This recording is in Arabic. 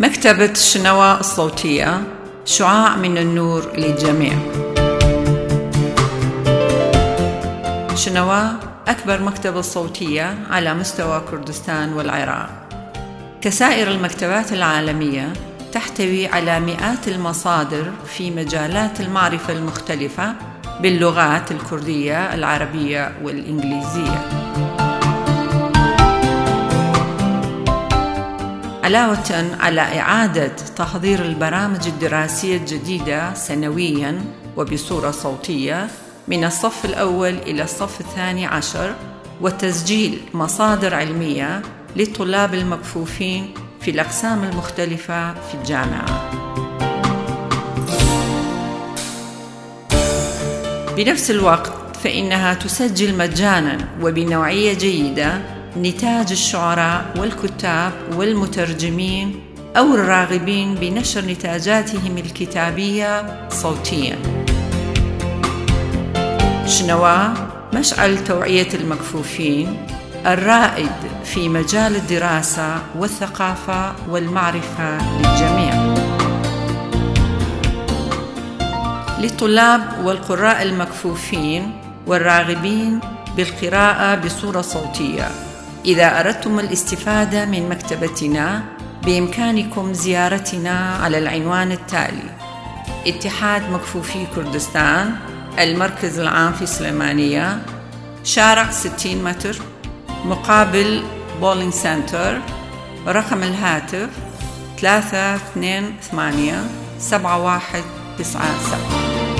مكتبة الشنوى الصوتية شعاع من النور للجميع. شنوى أكبر مكتبة صوتية على مستوى كردستان والعراق. كسائر المكتبات العالمية تحتوي على مئات المصادر في مجالات المعرفة المختلفة باللغات الكردية العربية والإنجليزية. علاوة على إعادة تحضير البرامج الدراسية الجديدة سنوياً وبصورة صوتية من الصف الأول إلى الصف الثاني عشر وتسجيل مصادر علمية للطلاب المكفوفين في الأقسام المختلفة في الجامعة. بنفس الوقت فإنها تسجل مجاناً وبنوعية جيدة نتاج الشعراء والكتاب والمترجمين أو الراغبين بنشر نتاجاتهم الكتابية صوتياً. شنوا مشعل توعية المكفوفين الرائد في مجال الدراسة والثقافة والمعرفة للجميع. للطلاب والقراء المكفوفين والراغبين بالقراءة بصورة صوتية. إذا أردتم الاستفادة من مكتبتنا بإمكانكم زيارتنا على العنوان التالي: اتحاد مكفوفي كردستان المركز العام في سليمانية شارع 60 متر مقابل bowling center رقم الهاتف 328 7197